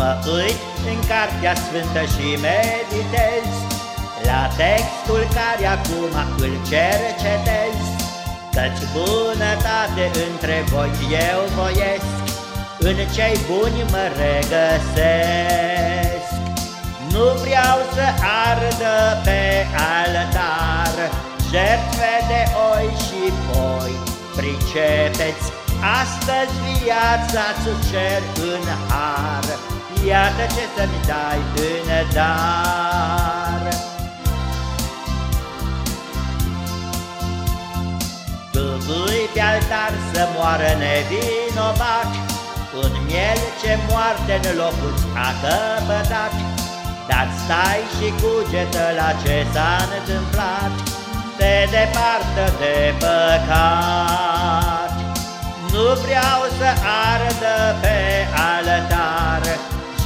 Mă uit în Cartea Sfântă și meditez La textul care acum îl cercetez. Căci bunătate între voi eu voiesc În cei buni mă regăsesc. Nu vreau să ardă pe altar Jertfe de oi și poi Pricepeți, astăzi viața-ți cer în har Iată ce să-mi dai în dar Tu pui pe altar să moară nevinovat Un miel ce moarte în locul a căpătat. Dar stai și cugetă la ce s-a întâmplat Te departă de păcat. Nu vreau să ardă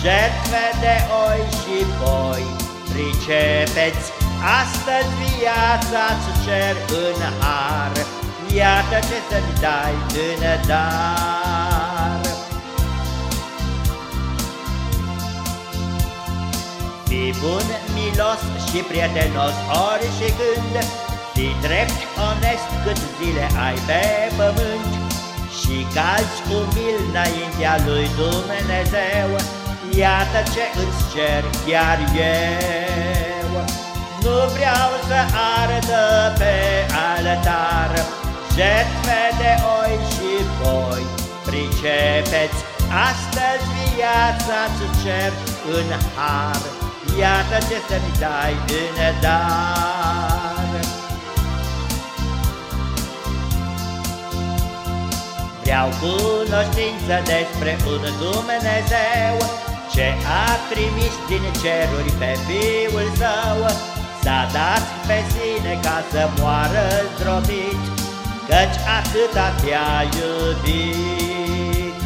jertfe de oi și boi. Pricepeți, astăzi viața-ți cer în har, Iată ce să-mi dai în dar. Fii bun, milos și prietenos ori și când, Fii drept, onest cât zile ai pe pământ, Și cazi umil înaintea lui Dumnezeu, Iată ce îți cer chiar eu. Nu vreau să ardă pe altar. Jertfe de oi și voi Pricepeți, astăzi viața-ți cer în har. Iată ce să-mi dai în dar. Vreau cunoștință despre un Dumnezeu ce a trimis din ceruri pe Fiul Său, S-a dat pe sine ca să moară zdrobit, Căci atâta te-a iubit.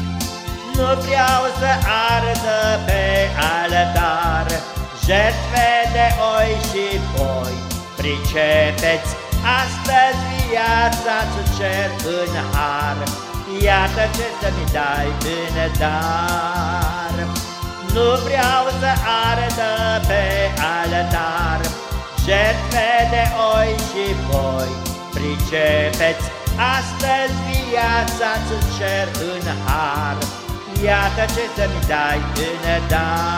Nu vreau să ardă pe altar Jertfe de oi și boi, Pricepeți, astăzi viața-ți cer în har, Iată ce să-mi dai în dar. Nu vreau să ardă pe altar. Jertfe de oi și voi Pricepeți, astăzi viața-ți cer în har. Iată ce să-mi dai în dar